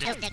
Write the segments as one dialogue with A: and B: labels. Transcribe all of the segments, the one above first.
A: Thank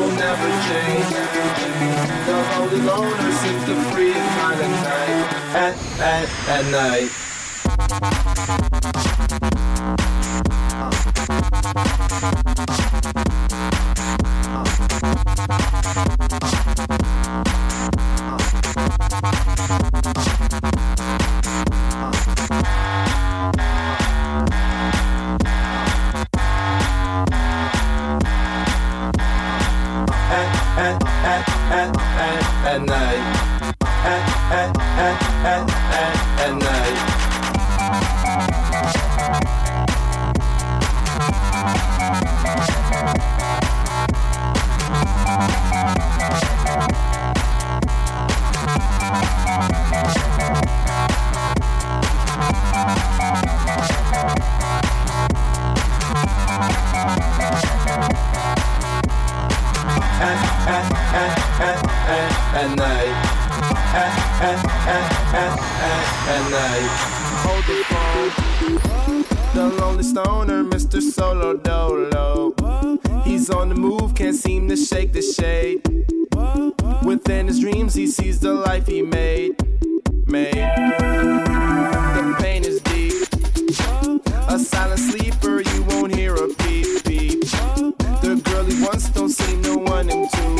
B: will never change. The lonely loner seems to free at night. At, at, at night. Seem to shake the shade. Within his dreams, he sees the life he made. Made. The pain is deep. A silent sleeper, you won't hear a peep. The girl he wants don't seem to want him to.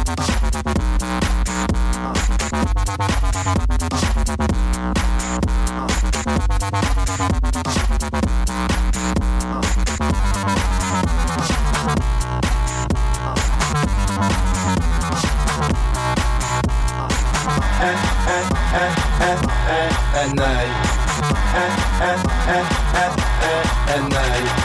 B: at, at, at, at, night. At, at, at, at, at night.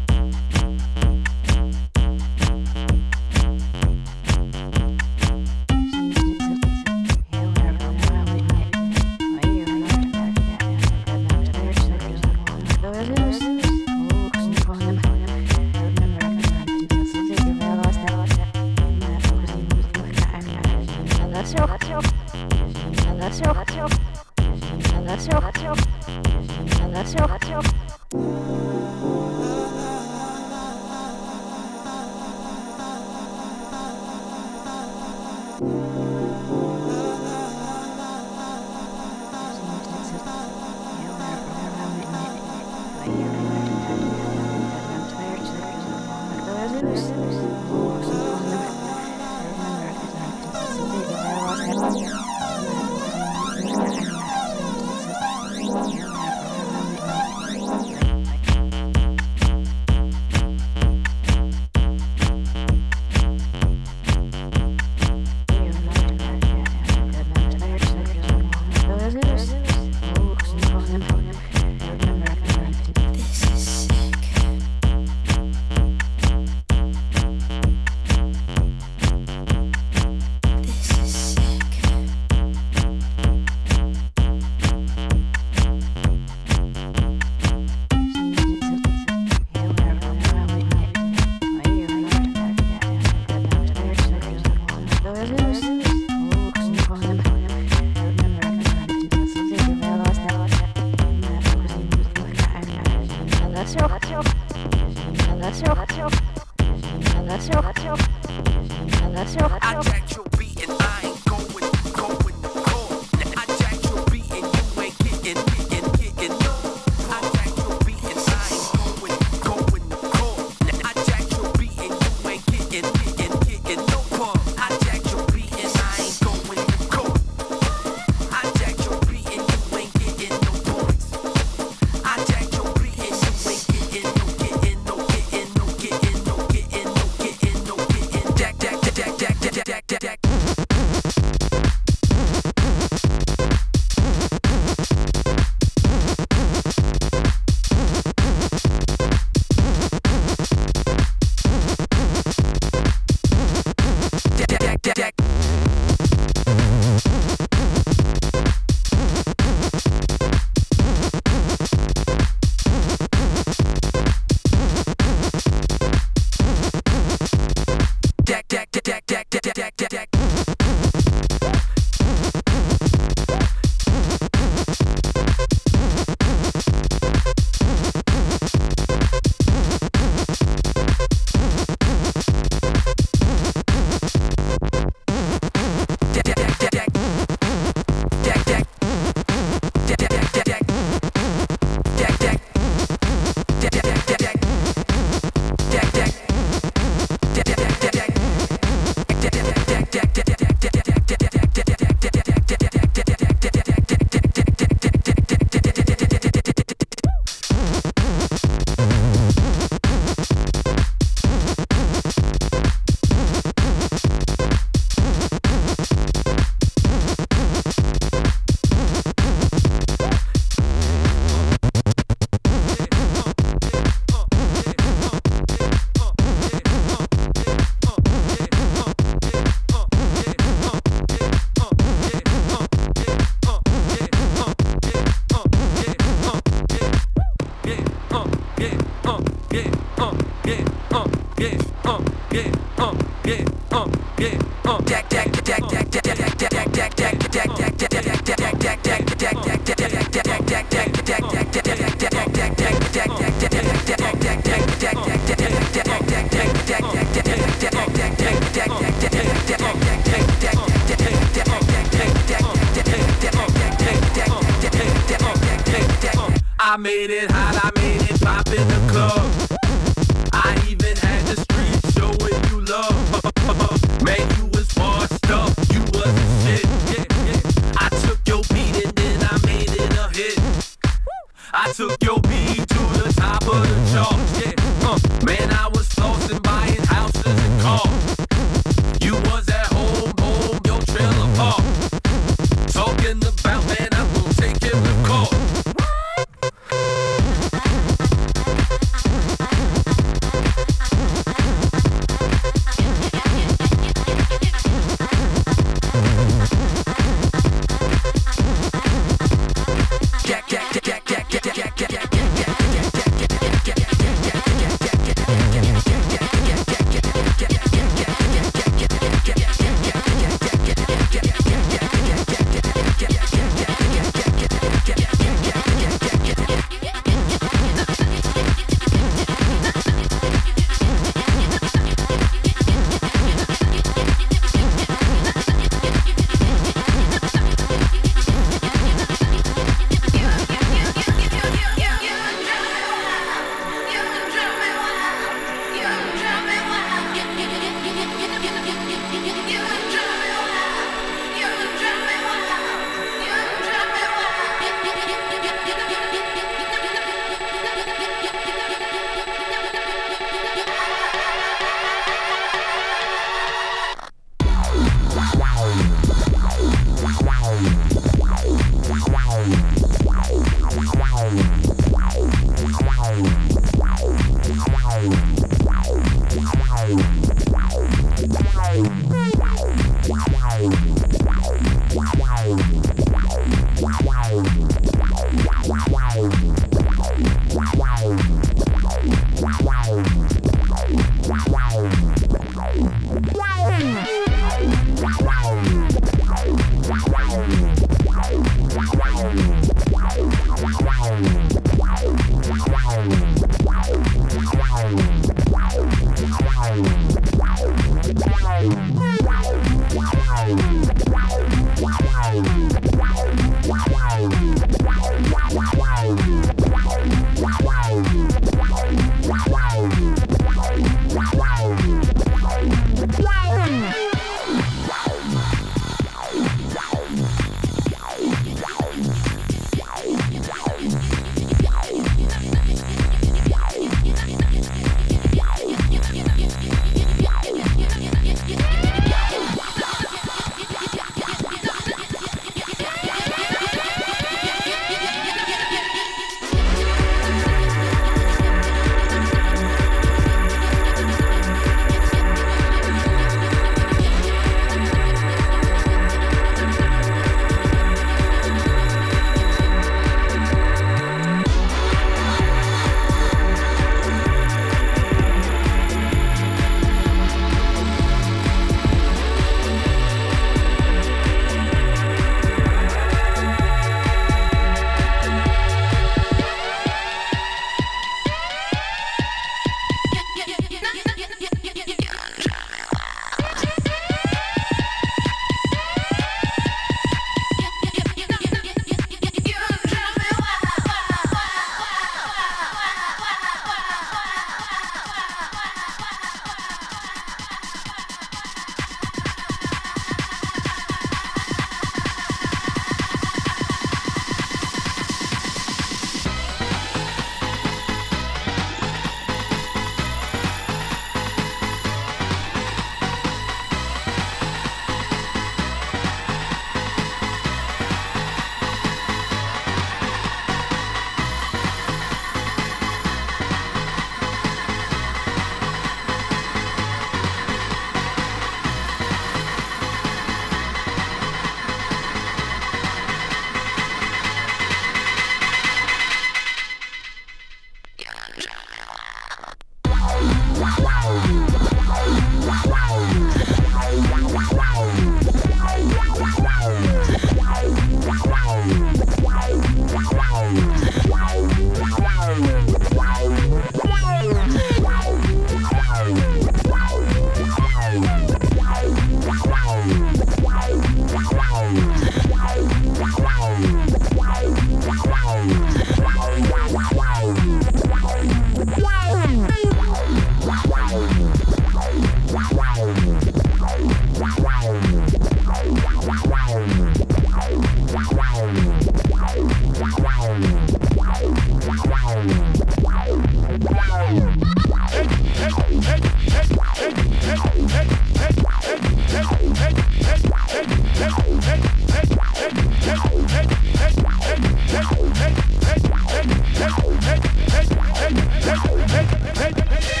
C: hey, hey, hey, hey.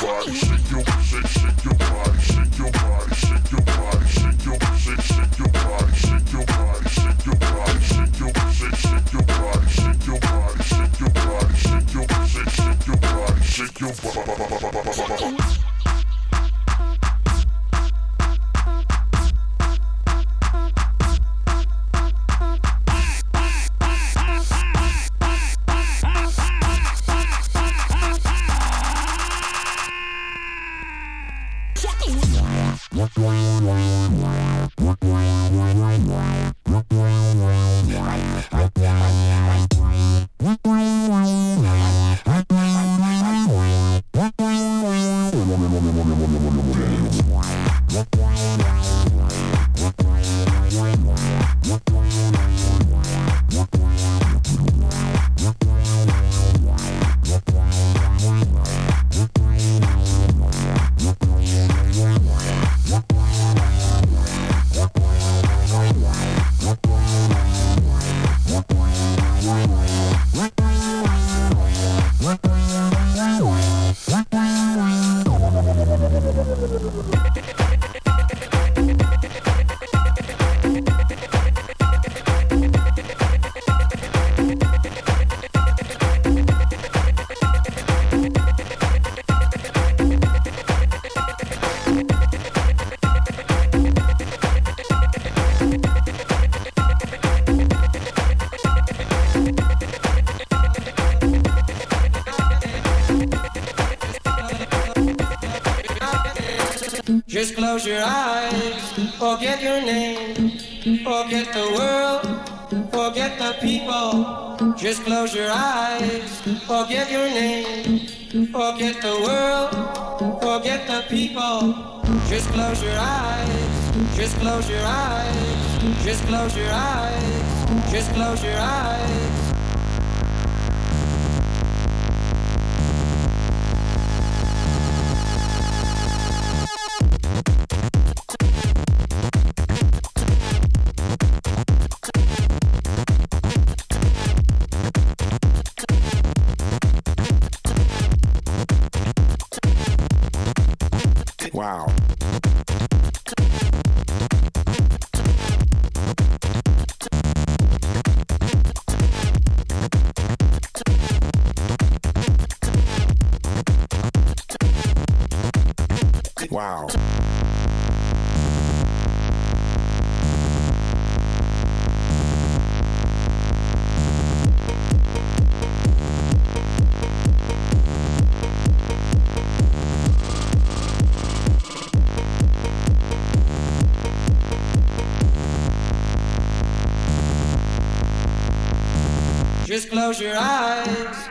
D: fuck. Just
E: forget the world, forget the people. Just close your eyes, forget your name, forget the world, forget the people. Just close your eyes, just close your eyes, just close your eyes, just close your eyes. Close your eyes.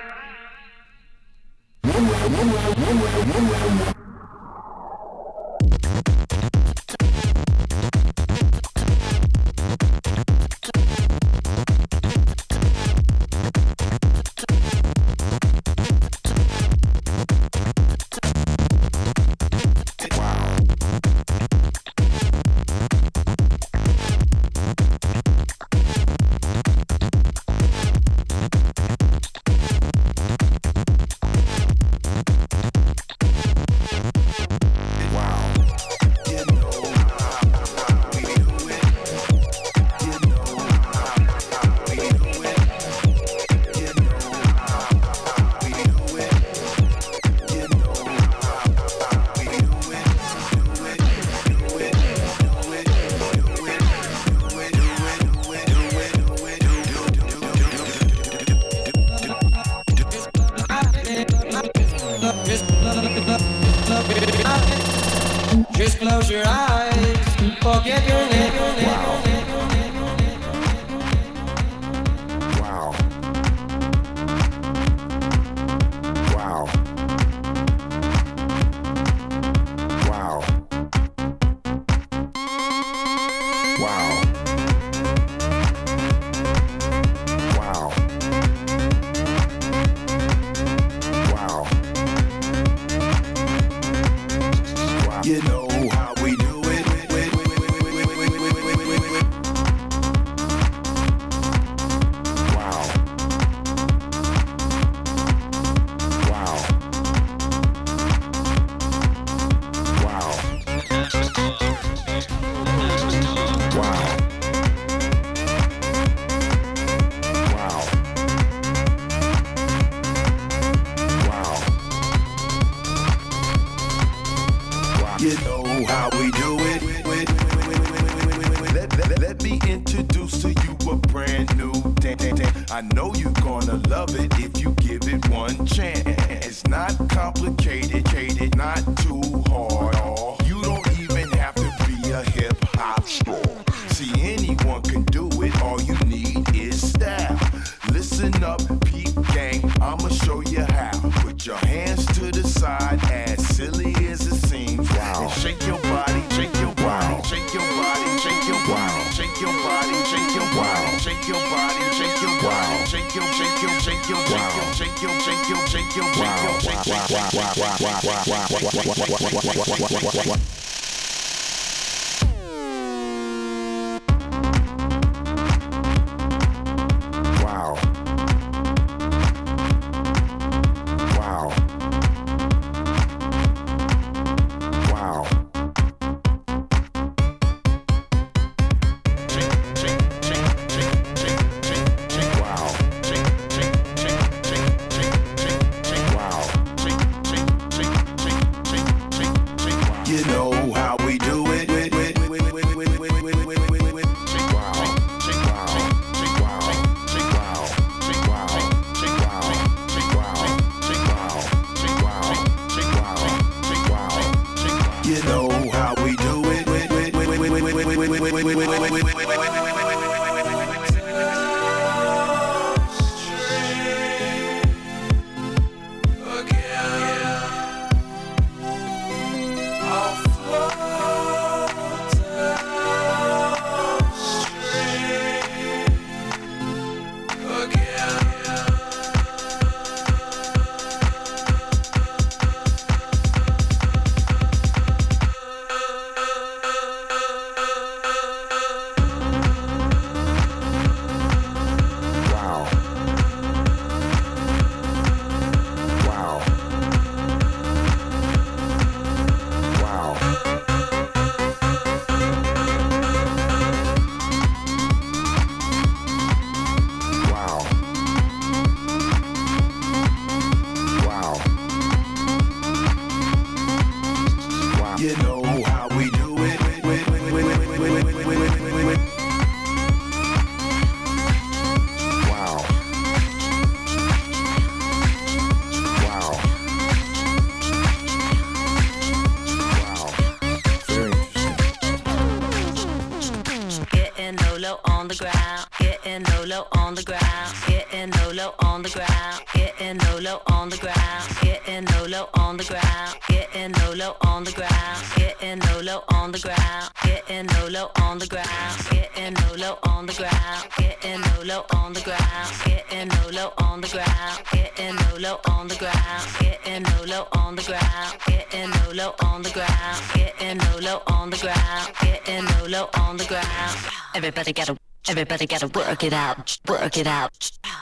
F: Everybody gotta, everybody gotta work it out, work it out.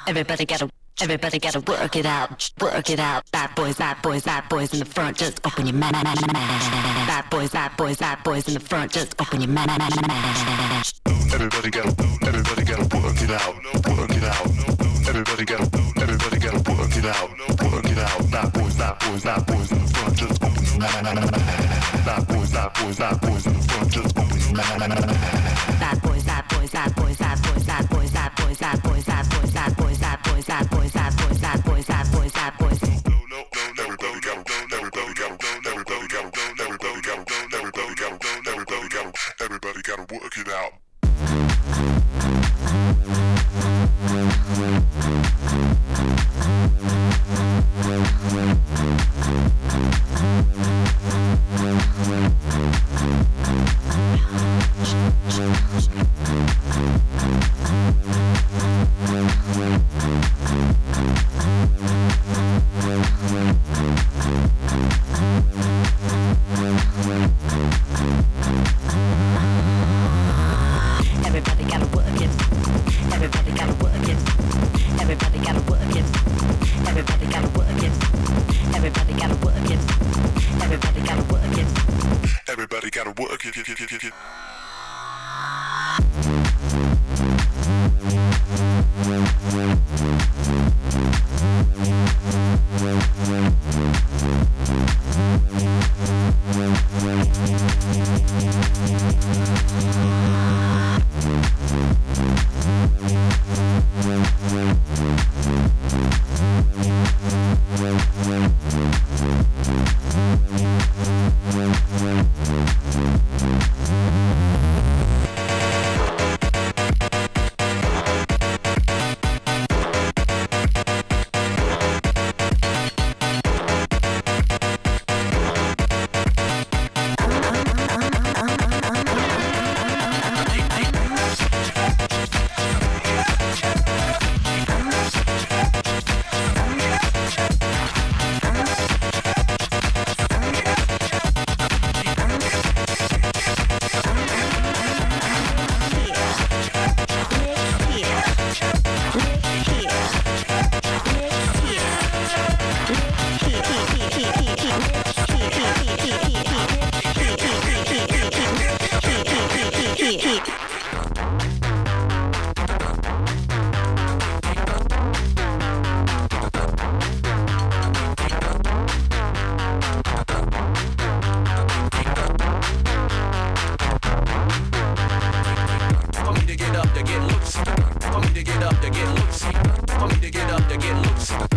F: Everybody gotta, everybody gotta work it out, work it out. Bad boys, bad boys, bad boys in the front, just open your mouth. Bad boys, bad boys, bad boys in the front, just open your mouth.
G: Everybody gotta, everybody gotta work it out, work it out. Everybody gotta, everybody gotta work it out, work it out. Bad boys, bad boys, bad boys in the front, just open your mouth. Bad boys, bad boys, bad boys in the front, just open your mouth.
F: Bad boys, bad
D: Everybody gotta work it out.
F: get loose. For me to get up, to get loose. For me to get up, to get loose.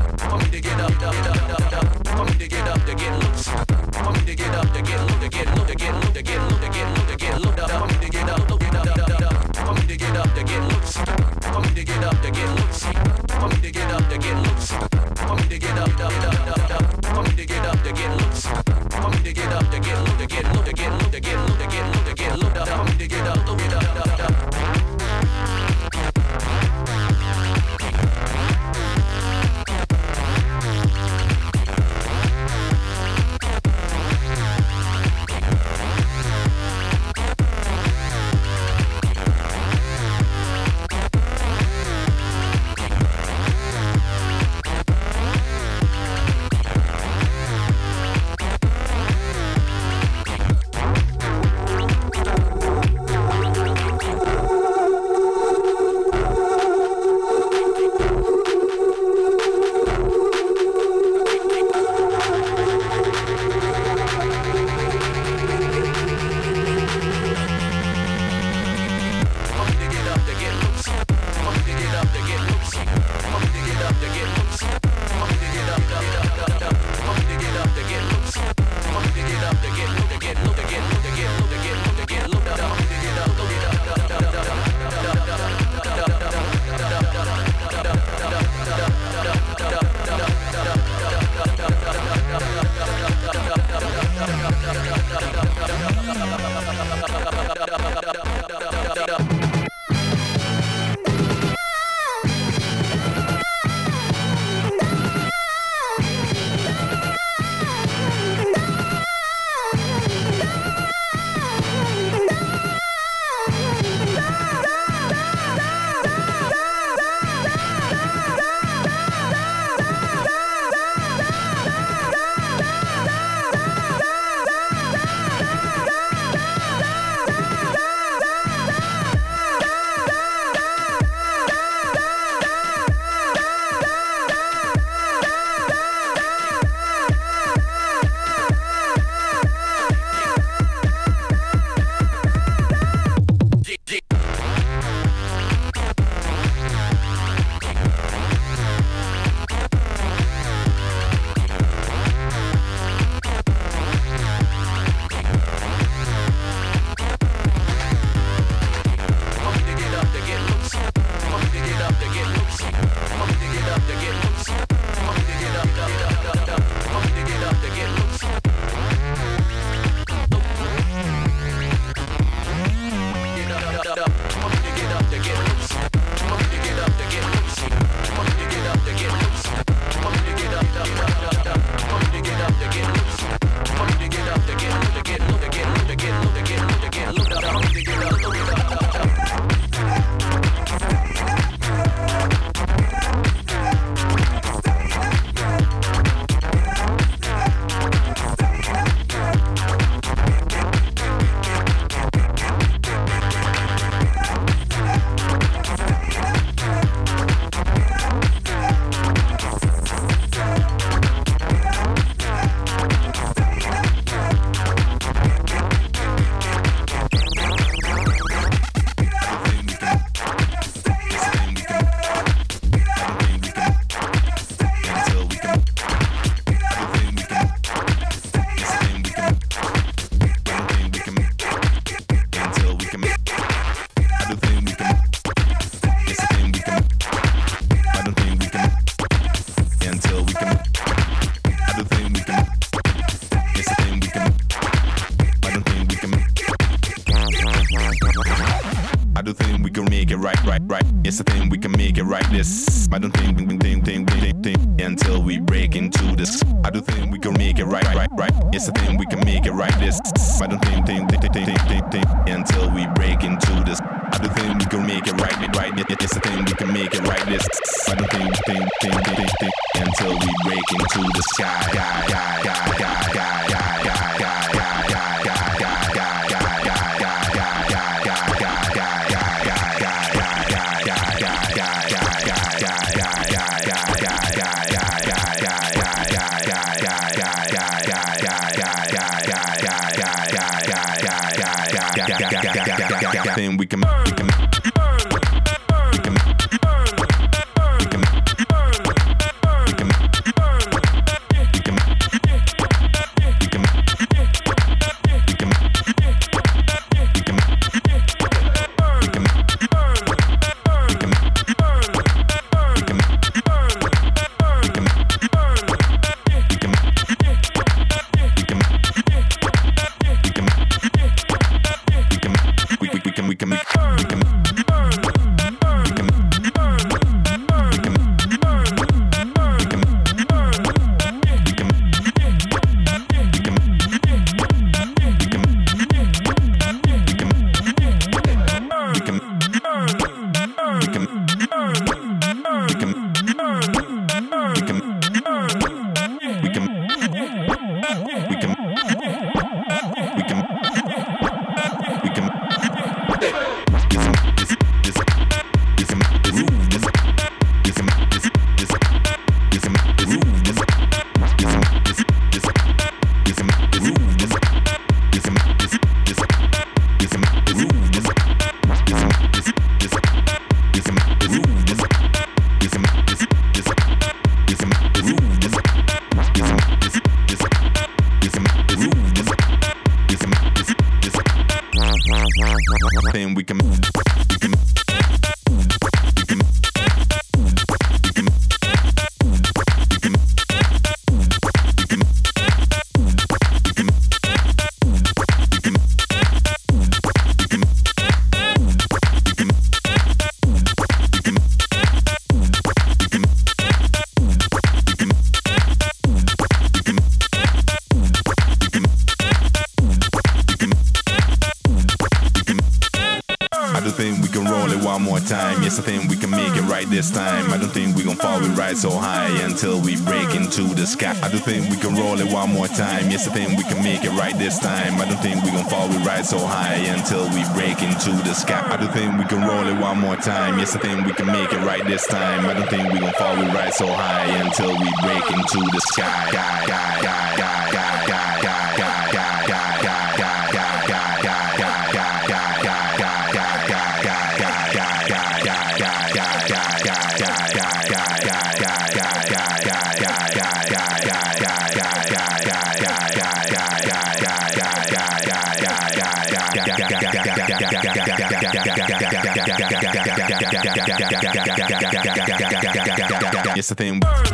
H: a thing, we can make it right. This I don't think, think, think, think, think, think until we break into this. I do think we can make it right, right, right. It's a thing, we can make it right. This I don't think, think, think, think, think, think, think until we break into this. I do think we can make it right, right. It's a thing, we can make it right. This I don't think, think, think, think, think, think until we break into the sky, sky, sky, sky, sky. can, you can. So high until we break into the sky. I don't think we can roll it one more time. Yes, I think we can make it right this time. I don't think we gon' fall, we ride so high until we break into the sky. The thing.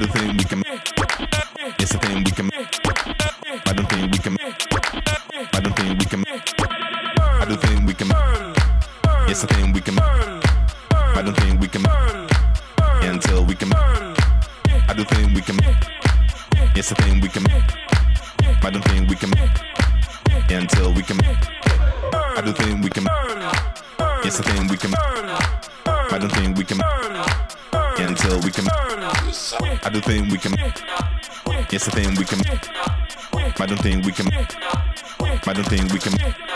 H: The thing we can. anything we can.